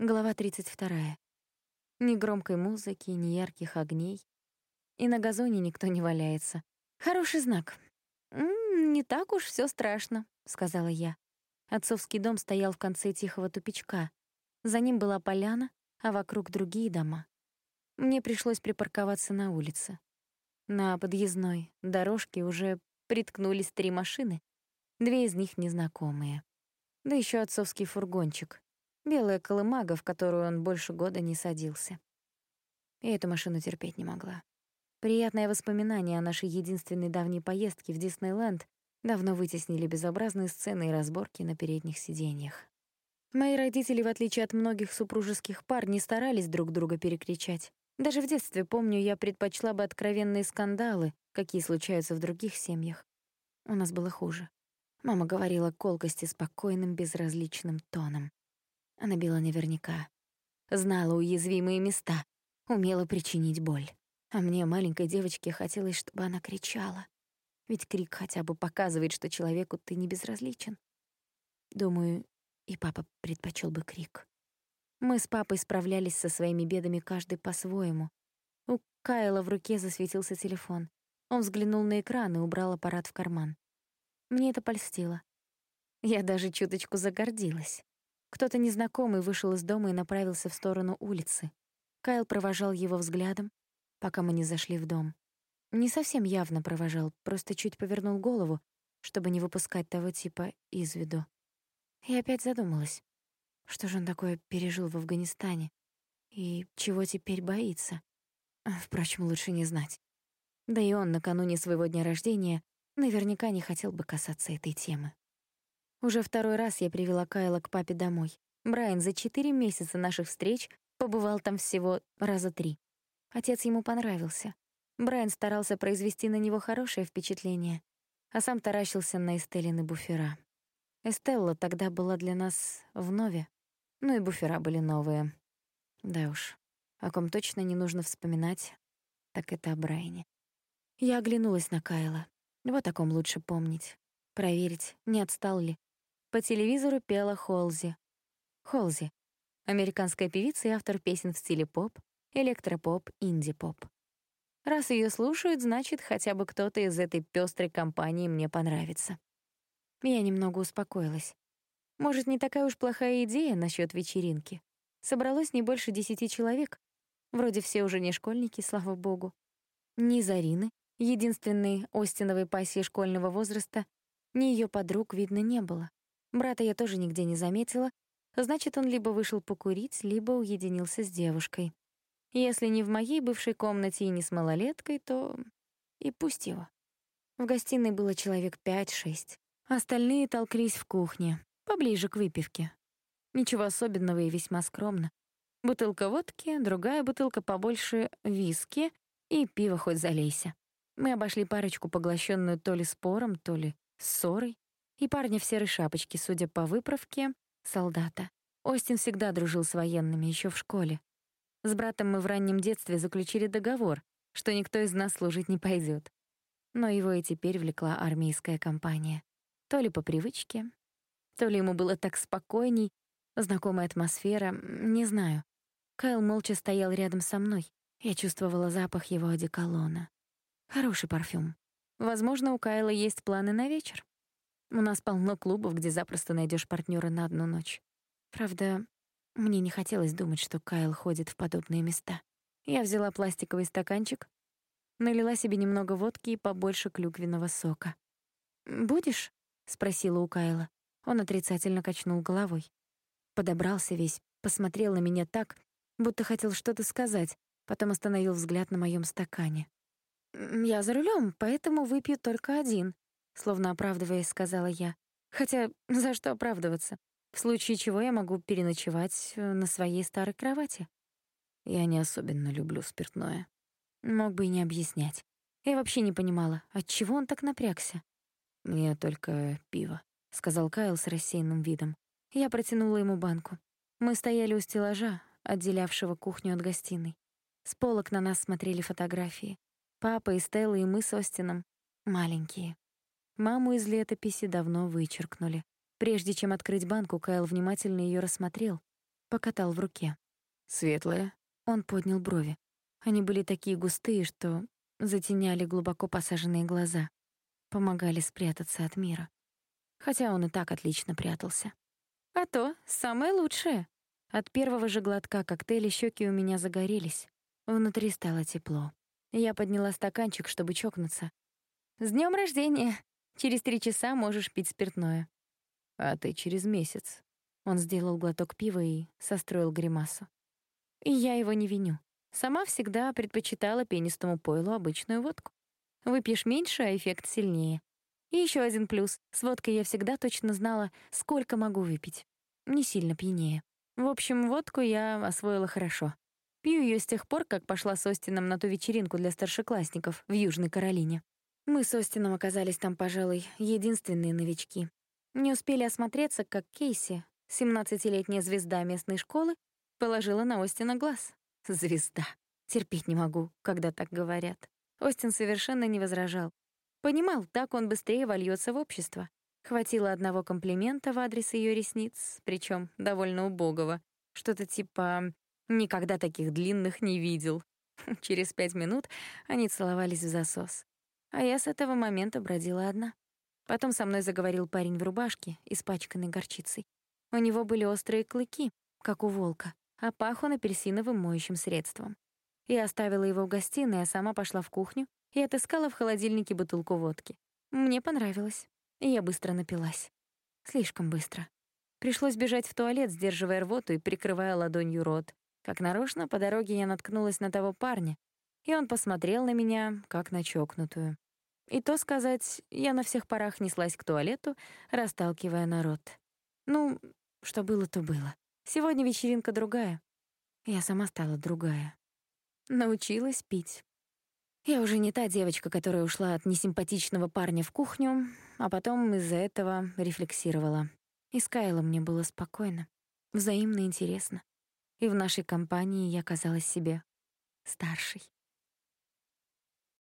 Глава 32. Ни громкой музыки, ни ярких огней. И на газоне никто не валяется. Хороший знак. «М -м, «Не так уж все страшно», — сказала я. Отцовский дом стоял в конце тихого тупичка. За ним была поляна, а вокруг другие дома. Мне пришлось припарковаться на улице. На подъездной дорожке уже приткнулись три машины, две из них незнакомые. Да еще отцовский фургончик, Белая колымага, в которую он больше года не садился. И эту машину терпеть не могла. Приятное воспоминание о нашей единственной давней поездке в Диснейленд давно вытеснили безобразные сцены и разборки на передних сиденьях. Мои родители, в отличие от многих супружеских пар, не старались друг друга перекричать. Даже в детстве, помню, я предпочла бы откровенные скандалы, какие случаются в других семьях. У нас было хуже. Мама говорила колкости спокойным, безразличным тоном. Она била наверняка. Знала уязвимые места, умела причинить боль. А мне, маленькой девочке, хотелось, чтобы она кричала. Ведь крик хотя бы показывает, что человеку ты не безразличен. Думаю, и папа предпочел бы крик. Мы с папой справлялись со своими бедами каждый по-своему. У Кайла в руке засветился телефон. Он взглянул на экран и убрал аппарат в карман. Мне это польстило. Я даже чуточку загордилась. Кто-то незнакомый вышел из дома и направился в сторону улицы. Кайл провожал его взглядом, пока мы не зашли в дом. Не совсем явно провожал, просто чуть повернул голову, чтобы не выпускать того типа из виду. И опять задумалась, что же он такое пережил в Афганистане и чего теперь боится. Впрочем, лучше не знать. Да и он накануне своего дня рождения наверняка не хотел бы касаться этой темы. Уже второй раз я привела Кайла к папе домой. Брайан за четыре месяца наших встреч побывал там всего раза три. Отец ему понравился. Брайан старался произвести на него хорошее впечатление, а сам таращился на Эстеллины буфера. Эстелла тогда была для нас вновь, ну и буфера были новые. Да уж, о ком точно не нужно вспоминать, так это о Брайане. Я оглянулась на Кайла. Вот о ком лучше помнить. Проверить, не отстал ли, по телевизору пела Холзи. Холзи — американская певица и автор песен в стиле поп, электропоп, инди-поп. Раз ее слушают, значит, хотя бы кто-то из этой пестрой компании мне понравится. Я немного успокоилась. Может, не такая уж плохая идея насчет вечеринки. Собралось не больше десяти человек. Вроде все уже не школьники, слава богу. Ни Зарины, единственной Остиновой пассии школьного возраста, ни ее подруг видно не было. Брата я тоже нигде не заметила, значит, он либо вышел покурить, либо уединился с девушкой. Если не в моей бывшей комнате и не с малолеткой, то и пусть его. В гостиной было человек пять-шесть. Остальные толклись в кухне, поближе к выпивке. Ничего особенного и весьма скромно. Бутылка водки, другая бутылка побольше виски и пиво хоть залейся. Мы обошли парочку, поглощенную то ли спором, то ли ссорой и парня в серой шапочке, судя по выправке, солдата. Остин всегда дружил с военными, еще в школе. С братом мы в раннем детстве заключили договор, что никто из нас служить не пойдет. Но его и теперь влекла армейская компания. То ли по привычке, то ли ему было так спокойней, знакомая атмосфера, не знаю. Кайл молча стоял рядом со мной. Я чувствовала запах его одеколона. Хороший парфюм. Возможно, у Кайла есть планы на вечер. У нас полно клубов, где запросто найдешь партнера на одну ночь. Правда, мне не хотелось думать, что Кайл ходит в подобные места. Я взяла пластиковый стаканчик, налила себе немного водки и побольше клюквенного сока. «Будешь?» — спросила у Кайла. Он отрицательно качнул головой. Подобрался весь, посмотрел на меня так, будто хотел что-то сказать, потом остановил взгляд на моем стакане. «Я за рулем, поэтому выпью только один», словно оправдываясь, сказала я. Хотя за что оправдываться? В случае чего я могу переночевать э, на своей старой кровати. Я не особенно люблю спиртное. Мог бы и не объяснять. Я вообще не понимала, от чего он так напрягся. Мне только пиво, сказал Кайл с рассеянным видом. Я протянула ему банку. Мы стояли у стеллажа, отделявшего кухню от гостиной. С полок на нас смотрели фотографии. Папа и Стелла и мы с Остином маленькие. Маму из летописи давно вычеркнули. Прежде чем открыть банку, Кайл внимательно ее рассмотрел. покатал в руке. «Светлая?» Он поднял брови. Они были такие густые, что затеняли глубоко посаженные глаза, помогали спрятаться от мира. Хотя он и так отлично прятался. А то самое лучшее. От первого же глотка коктейля щеки у меня загорелись. Внутри стало тепло. Я подняла стаканчик, чтобы чокнуться. «С днем рождения! Через три часа можешь пить спиртное». «А ты через месяц». Он сделал глоток пива и состроил гримасу. И я его не виню. Сама всегда предпочитала пенистому пойлу обычную водку. Выпьешь меньше, а эффект сильнее. И еще один плюс. С водкой я всегда точно знала, сколько могу выпить. Не сильно пьянее. В общем, водку я освоила хорошо. Пью ее с тех пор, как пошла с Остином на ту вечеринку для старшеклассников в Южной Каролине. Мы с Остином оказались там, пожалуй, единственные новички. Не успели осмотреться, как Кейси, 17-летняя звезда местной школы, положила на Остина глаз. Звезда. Терпеть не могу, когда так говорят. Остин совершенно не возражал. Понимал, так он быстрее вольется в общество. Хватило одного комплимента в адрес ее ресниц, причем довольно убогого. Что-то типа «никогда таких длинных не видел». Через пять минут они целовались в засос. А я с этого момента бродила одна. Потом со мной заговорил парень в рубашке, испачканной горчицей. У него были острые клыки, как у волка, а пах он апельсиновым моющим средством. Я оставила его в гостиной, а сама пошла в кухню и отыскала в холодильнике бутылку водки. Мне понравилось, и я быстро напилась. Слишком быстро. Пришлось бежать в туалет, сдерживая рвоту и прикрывая ладонью рот. Как нарочно, по дороге я наткнулась на того парня, и он посмотрел на меня, как на чокнутую. И то сказать, я на всех парах неслась к туалету, расталкивая народ. Ну, что было, то было. Сегодня вечеринка другая. Я сама стала другая. Научилась пить. Я уже не та девочка, которая ушла от несимпатичного парня в кухню, а потом из-за этого рефлексировала. И с Кайлом мне было спокойно, взаимно интересно. И в нашей компании я казалась себе старшей.